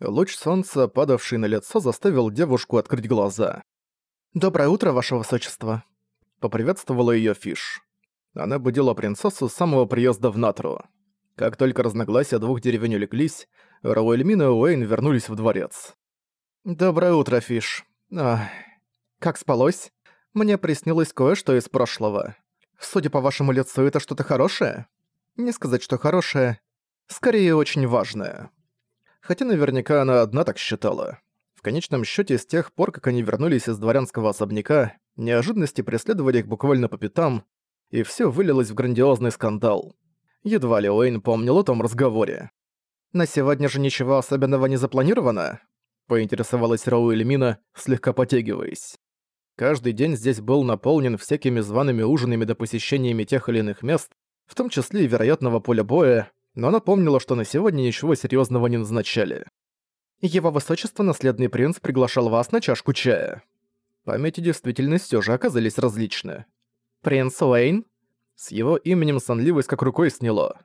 Луч солнца, падавший на лицо, заставил девушку открыть глаза. «Доброе утро, ваше высочество», — поприветствовала её Фиш. Она будила принцессу с самого приезда в Натру. Как только разногласия двух деревень улеглись, Рауэльмин и Уэйн вернулись в дворец. «Доброе утро, Фиш. Ах, как спалось? Мне приснилось кое-что из прошлого. Судя по вашему лицу, это что-то хорошее? Не сказать, что хорошее. Скорее, очень важное». Хотя наверняка она одна так считала. В конечном счете, с тех пор, как они вернулись из дворянского особняка, неожиданности преследовали их буквально по пятам, и все вылилось в грандиозный скандал. Едва ли Уэйн помнил о том разговоре. «На сегодня же ничего особенного не запланировано?» — поинтересовалась Роу Эльмина, слегка потягиваясь. Каждый день здесь был наполнен всякими зваными ужинами до посещениями тех или иных мест, в том числе и вероятного поля боя, но она помнила, что на сегодня ничего серьезного не назначали. «Его высочество, наследный принц, приглашал вас на чашку чая». Память и действительность все же оказались различны. «Принц Уэйн?» С его именем сонливость как рукой сняло.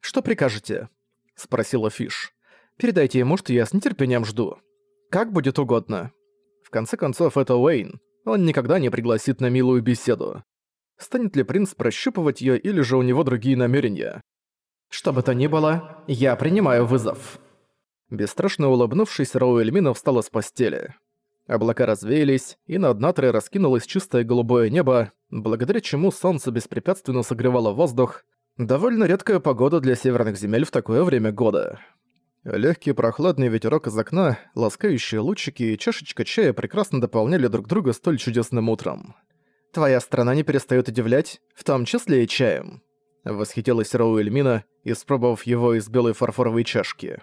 «Что прикажете?» — спросила Фиш. «Передайте ему, что я с нетерпением жду. Как будет угодно». В конце концов, это Уэйн. Он никогда не пригласит на милую беседу. Станет ли принц прощупывать её или же у него другие намерения? «Что бы то ни было, я принимаю вызов». Бесстрашно улыбнувшись, Роу Эльмина встала с постели. Облака развеялись, и над Натрой раскинулось чистое голубое небо, благодаря чему солнце беспрепятственно согревало воздух. Довольно редкая погода для северных земель в такое время года. Легкий прохладный ветерок из окна, ласкающие лучики и чашечка чая прекрасно дополняли друг друга столь чудесным утром. «Твоя страна не перестает удивлять, в том числе и чаем», — восхитилась Роу Эльмина, испробовав его из белой фарфоровой чашки.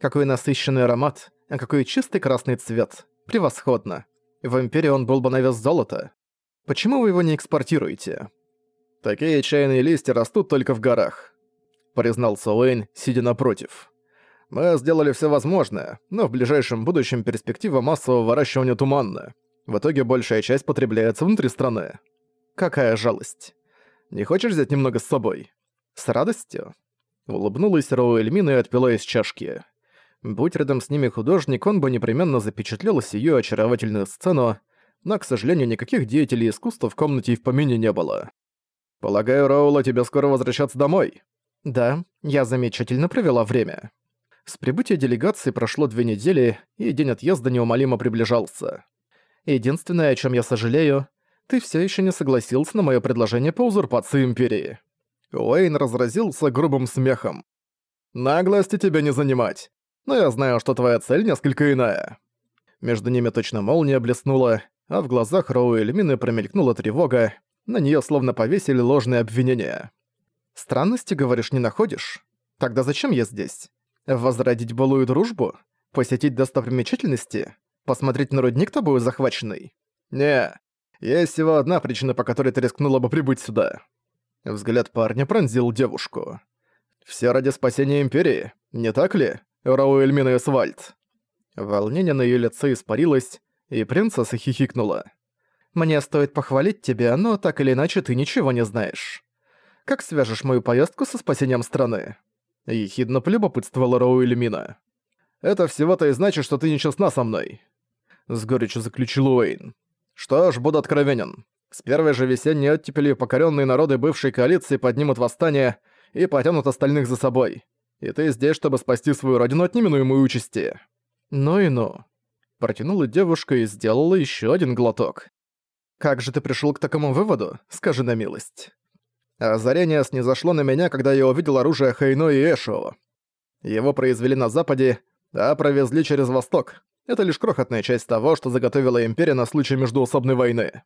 «Какой насыщенный аромат, а какой чистый красный цвет. Превосходно. В Империи он был бы на вес золота. Почему вы его не экспортируете? Такие чайные листья растут только в горах, признался Уэйн, сидя напротив. Мы сделали все возможное, но в ближайшем будущем перспектива массового выращивания туманна. В итоге большая часть потребляется внутри страны. Какая жалость. Не хочешь взять немного с собой? С радостью. Улыбнулась Роу Эльмина и отпила из чашки. Будь рядом с ними художник, он бы непременно запечатлел сию очаровательную сцену, но, к сожалению, никаких деятелей искусства в комнате и в помине не было. «Полагаю, Роула, тебе скоро возвращаться домой?» «Да, я замечательно провела время». С прибытия делегации прошло две недели, и день отъезда неумолимо приближался. Единственное, о чем я сожалею, ты все еще не согласился на мое предложение по узурпации Империи. Уэйн разразился грубым смехом. «Наглости тебя не занимать но я знаю, что твоя цель несколько иная». Между ними точно молния блеснула, а в глазах Роу Эльмины промелькнула тревога, на нее словно повесили ложные обвинения. «Странности, говоришь, не находишь? Тогда зачем я здесь? Возродить былую дружбу? Посетить достопримечательности? Посмотреть на рудник тобою захваченный?» «Не, есть всего одна причина, по которой ты рискнула бы прибыть сюда». Взгляд парня пронзил девушку. «Все ради спасения Империи, не так ли?» Рауэльмин и Свальд. Волнение на её лице испарилось, и принцесса хихикнула. «Мне стоит похвалить тебя, но так или иначе ты ничего не знаешь. Как свяжешь мою поездку со спасением страны?» Ехидно полюбопытствовала Роуэльмина. «Это всего-то и значит, что ты нечестна со мной», — с горечью заключил Уэйн. «Что ж, буду откровенен. С первой же весенней оттепелью покоренные народы бывшей коалиции поднимут восстание и потянут остальных за собой и ты здесь, чтобы спасти свою родину от неминуемой участи». «Ну и ну». Протянула девушка и сделала еще один глоток. «Как же ты пришел к такому выводу? Скажи на милость». Озарение снизошло на меня, когда я увидел оружие Хайно и Эшио. Его произвели на Западе, а провезли через Восток. Это лишь крохотная часть того, что заготовила Империя на случай междуусобной войны.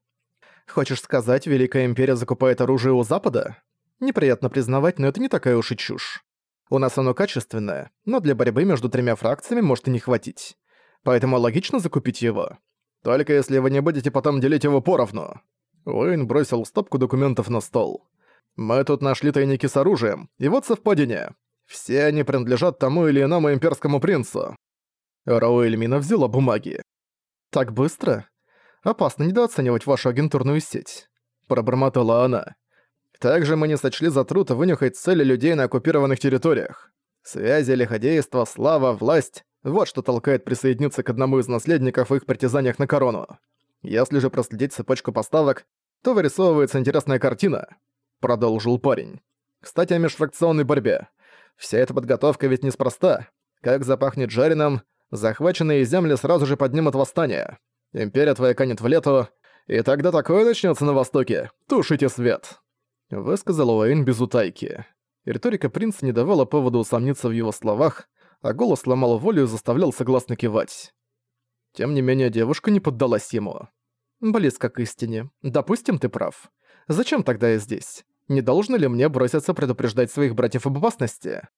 Хочешь сказать, Великая Империя закупает оружие у Запада? Неприятно признавать, но это не такая уж и чушь. У нас оно качественное, но для борьбы между тремя фракциями может и не хватить. Поэтому логично закупить его. Только если вы не будете потом делить его поровну. Уэйн бросил стопку документов на стол. Мы тут нашли тайники с оружием, и вот совпадение. Все они принадлежат тому или иному имперскому принцу. Рауэльмина взяла бумаги. «Так быстро? Опасно недооценивать вашу агентурную сеть», — пробормотала она. Также мы не сочли за труд вынюхать цели людей на оккупированных территориях. Связи, лиходейство, слава, власть — Вот что толкает присоединиться к одному из наследников в их притязаниях на корону. Если же проследить цепочку поставок, то вырисовывается интересная картина», — продолжил парень. «Кстати, о межфракционной борьбе. Вся эта подготовка ведь неспроста. Как запахнет жареным, захваченные земли сразу же поднимут восстание. Империя твоя канет в лету, и тогда такое начнется на Востоке. Тушите свет!» Высказал Уэйн без утайки. Риторика принца не давала повода усомниться в его словах, а голос ломал волю и заставлял согласно кивать. Тем не менее, девушка не поддалась ему. «Близко к истине. Допустим, ты прав. Зачем тогда я здесь? Не должно ли мне броситься предупреждать своих братьев об опасности?»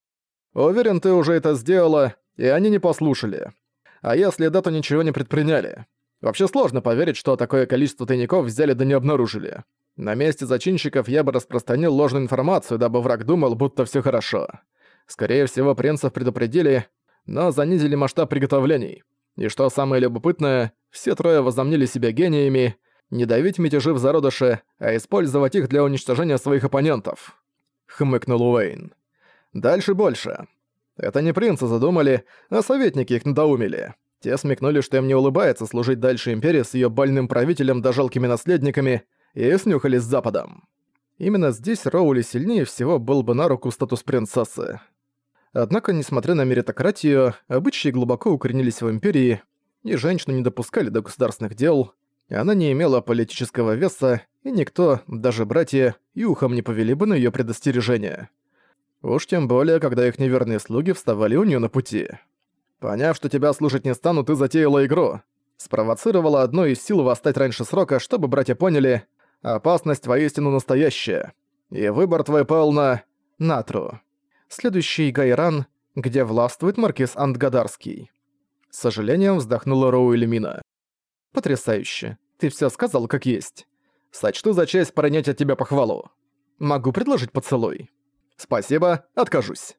«Уверен, ты уже это сделала, и они не послушали. А если да, то ничего не предприняли. Вообще сложно поверить, что такое количество тайников взяли да не обнаружили. На месте зачинщиков я бы распространил ложную информацию, дабы враг думал, будто все хорошо. Скорее всего, принцев предупредили, но занизили масштаб приготовлений. И что самое любопытное, все трое возомнили себя гениями, не давить мятежи в зародыше, а использовать их для уничтожения своих оппонентов. Хмыкнул Уэйн. Дальше больше. Это не принцы задумали, а советники их надоумили. Те смекнули, что им не улыбается служить дальше Империи с ее больным правителем да жалкими наследниками, и снюхались с Западом. Именно здесь Роули сильнее всего был бы на руку статус принцессы. Однако, несмотря на меритократию, обычаи глубоко укоренились в Империи, и женщину не допускали до государственных дел, она не имела политического веса, и никто, даже братья, и ухом не повели бы на её предостережение. Уж тем более, когда их неверные слуги вставали у неё на пути. Поняв, что тебя слушать не стану, ты затеяла игру. Спровоцировала одну из сил восстать раньше срока, чтобы братья поняли, опасность воистину настоящая. И выбор твой пал на... Натру. Следующий Гайран, где властвует маркиз Антгадарский. С сожалением вздохнула Роу Эльмина. «Потрясающе. Ты все сказал как есть. Сочту за честь принять от тебя похвалу. Могу предложить поцелуй?» «Спасибо, откажусь».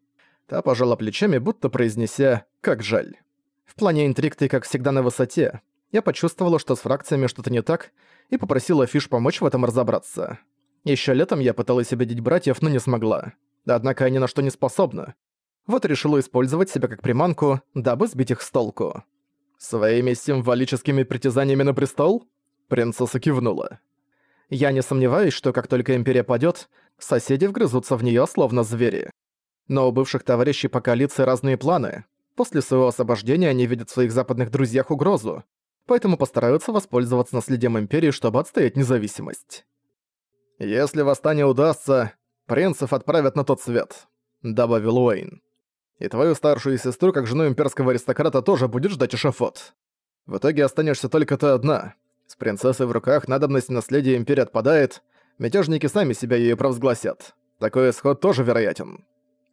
Та пожала плечами, будто произнеся «как жаль». В плане интриг ты, как всегда, на высоте. Я почувствовала, что с фракциями что-то не так, и попросила Фиш помочь в этом разобраться. Еще летом я пыталась убедить братьев, но не смогла. Однако они на что не способны. Вот решила использовать себя как приманку, дабы сбить их с толку. «Своими символическими притязаниями на престол?» Принцесса кивнула. «Я не сомневаюсь, что как только Империя падёт, соседи вгрызутся в неё словно звери. Но у бывших товарищей по коалиции разные планы. После своего освобождения они видят в своих западных друзьях угрозу, поэтому постараются воспользоваться наследием Империи, чтобы отстоять независимость. «Если восстание удастся, принцев отправят на тот свет», — добавил Уэйн. «И твою старшую сестру, как жену имперского аристократа, тоже будет ждать эшафот. В итоге останешься только ты одна. С принцессой в руках надобность наследия Империи отпадает, мятежники сами себя ею провозгласят. Такой исход тоже вероятен».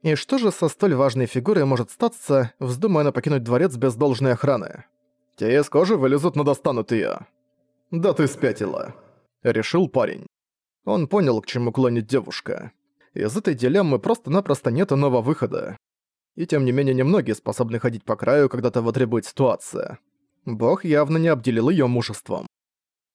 И что же со столь важной фигурой может статься, вздумая она покинуть дворец без должной охраны? Те из кожи вылезут, но достанут её. «Да ты спятила», — решил парень. Он понял, к чему клонит девушка. Из этой дилеммы просто-напросто нет иного выхода. И тем не менее немногие способны ходить по краю, когда того требует ситуация. Бог явно не обделил её мужеством.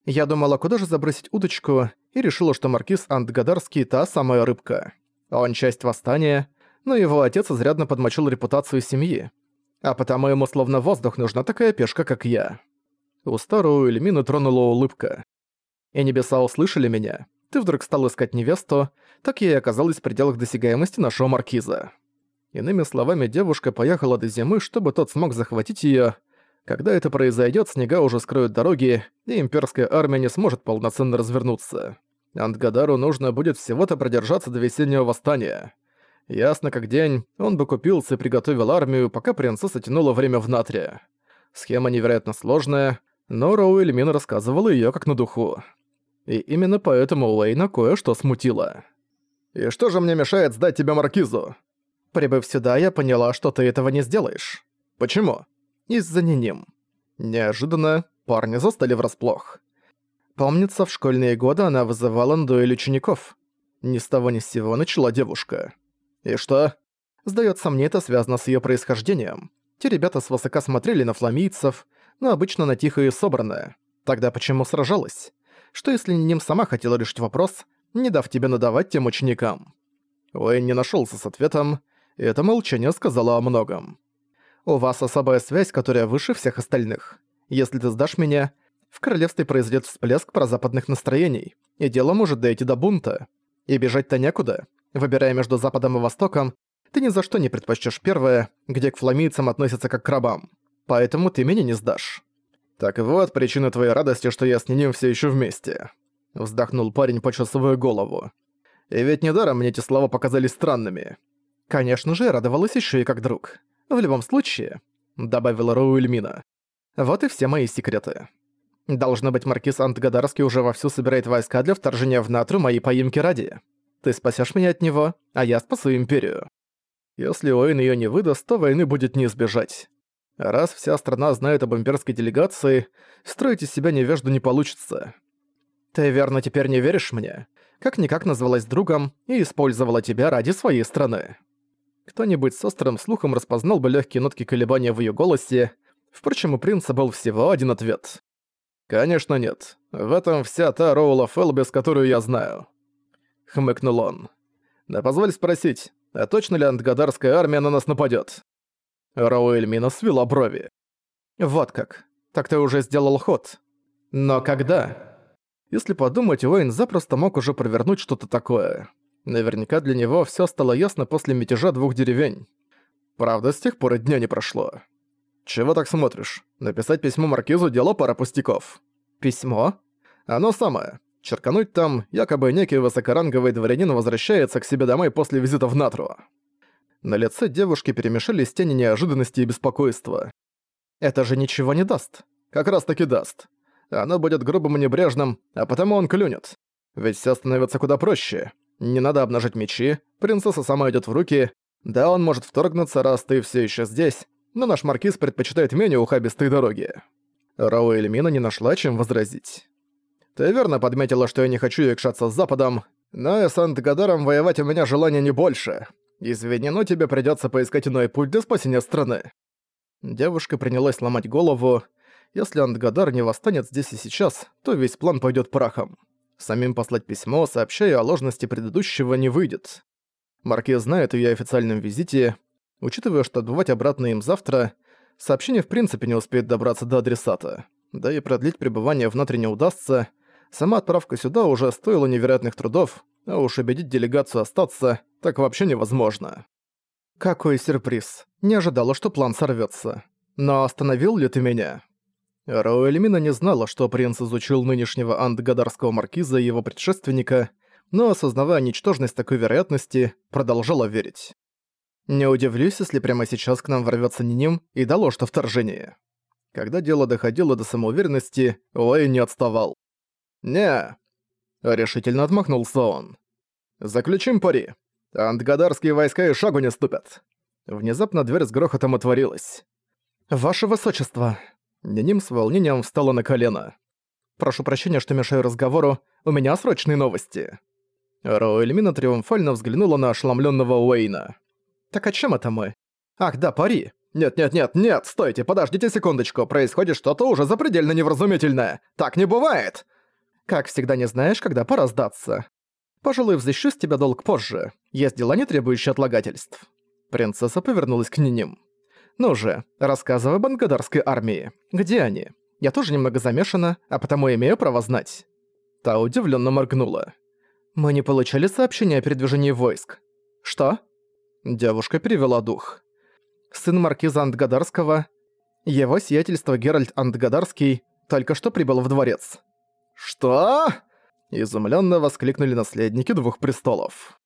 Я думала, куда же забросить удочку, и решила, что маркиз Антгадарский — та самая рыбка. Он часть восстания, но его отец изрядно подмочил репутацию семьи. А потому ему словно воздух нужна такая пешка, как я. У старую Эльмины тронула улыбка. И небеса услышали меня. Ты вдруг стал искать невесту, так я и оказалась в пределах досягаемости нашего маркиза. Иными словами, девушка поехала до зимы, чтобы тот смог захватить её. Когда это произойдёт, снега уже скроют дороги, и имперская армия не сможет полноценно развернуться. Антгадару нужно будет всего-то продержаться до весеннего восстания. Ясно как день, он бы купился и приготовил армию, пока принцесса тянула время в Натрия. Схема невероятно сложная, но Роуэль Мин рассказывала её как на духу. И именно поэтому Уэйна кое-что смутило. «И что же мне мешает сдать тебя Маркизу?» «Прибыв сюда, я поняла, что ты этого не сделаешь». «Почему?» «Из-за неним». Неожиданно парни застали врасплох. Помнится, в школьные годы она вызывала на дуэль учеников. Ни с того ни с сего начала девушка. И что? Сдается мне, это связано с ее происхождением. Те ребята свысока смотрели на фламийцев, но обычно на тихое и собранное. Тогда почему сражалась? Что если Ниним сама хотела решить вопрос, не дав тебе надавать тем ученикам? Уэйн не нашелся с ответом, и это молчание сказала о многом. У вас особая связь, которая выше всех остальных. Если ты сдашь меня, в королевстве произойдет всплеск прозападных настроений, и дело может дойти до бунта. И бежать-то некуда. Выбирая между Западом и Востоком, ты ни за что не предпочтешь первое, где к фламийцам относятся как к рабам. Поэтому ты меня не сдашь. Так вот, причина твоей радости, что я с ним все еще вместе. Вздохнул парень, почесывая голову. И ведь недаром мне эти слова показались странными. Конечно же, радовалась еще и как друг. В любом случае, добавила Роуэльмина. Вот и все мои секреты. Должно быть, маркиз Антгадарский уже вовсю собирает войска для вторжения в Натру моей поимки ради. Ты спасешь меня от него, а я спасу Империю. Если Уэйн ее не выдаст, то войны будет не избежать. Раз вся страна знает об имперской делегации, строить из себя невежду не получится. Ты верно теперь не веришь мне? Как-никак назвалась другом и использовала тебя ради своей страны. Кто-нибудь с острым слухом распознал бы легкие нотки колебания в ее голосе, впрочем, у принца был всего один ответ. «Конечно нет. В этом вся та Роула Фелбис, которую я знаю». Хмыкнул он. «Да позволь спросить, а точно ли антгадарская армия на нас нападёт?» Роуэльмина свела брови. «Вот как. Так ты уже сделал ход. Но когда?» Если подумать, Уэйн запросто мог уже провернуть что-то такое. Наверняка для него всё стало ясно после мятежа двух деревень. Правда, с тех пор и дня не прошло. «Чего так смотришь? Написать письмо Маркизу – дело пара пустяков». «Письмо?» «Оно самое. Черкануть там, якобы некий высокоранговый дворянин возвращается к себе домой после визита в Натру». На лице девушки перемешались тени неожиданности и беспокойства. «Это же ничего не даст». «Как раз таки даст. Оно будет грубым и небрежным, а потому он клюнет. Ведь все становится куда проще. Не надо обнажить мечи, принцесса сама идет в руки. Да, он может вторгнуться, раз ты все еще здесь, но наш маркиз предпочитает менее ухабистые дороги». Рау Эльмина не нашла, чем возразить. «Ты верно подметила, что я не хочу якшаться с Западом, но и с Антгадаром воевать у меня желания не больше. Извини, но тебе придётся поискать иной путь для спасения страны». Девушка принялась ломать голову. Если Антгадар не восстанет здесь и сейчас, то весь план пойдёт прахом. Самим послать письмо, сообщая о ложности предыдущего, не выйдет. Маркиз знает о её официальном визите, Учитывая, что отбывать обратно им завтра, сообщение в принципе не успеет добраться до адресата. Да и продлить пребывание внутри не удастся. Сама отправка сюда уже стоила невероятных трудов, а уж убедить делегацию остаться так вообще невозможно. Какой сюрприз. Не ожидала, что план сорвется. Но остановил ли ты меня? Роэльмина не знала, что принц изучил нынешнего андгадарского маркиза и его предшественника, но, осознавая ничтожность такой вероятности, продолжала верить. Не удивлюсь, если прямо сейчас к нам ворвётся Ниним и доложит о вторжении. Когда дело доходило до самоуверенности, Уэйн не отставал. «Не!» — решительно отмахнулся он. «Заключим пари. Антгадарские войска и шагу не ступят». Внезапно дверь с грохотом отворилась. «Ваше высочество!» Ниним с волнением встала на колено. «Прошу прощения, что мешаю разговору. У меня срочные новости». Роэльмина триумфально взглянула на ошеломлённого Уэйна. Так о чем это мы? Ах, да, пари. Нет-нет-нет, нет, стойте, подождите секундочку, происходит что-то уже запредельно невразумительное. Так не бывает. Как всегда не знаешь, когда пора сдаться. Пожалуй, взыщу с тебя долг позже. Есть дела, не требующие отлагательств. Принцесса повернулась к ним. Ну же, рассказывай об ангадарской армии. Где они? Я тоже немного замешана, а потому имею право знать. Та удивленно моргнула. Мы не получали сообщения о передвижении войск. Что? Девушка перевела дух. Сын маркиза Антгадарского, его сиятельство Геральт Антгадарский, только что прибыл в дворец. «Что?» – изумленно воскликнули наследники двух престолов.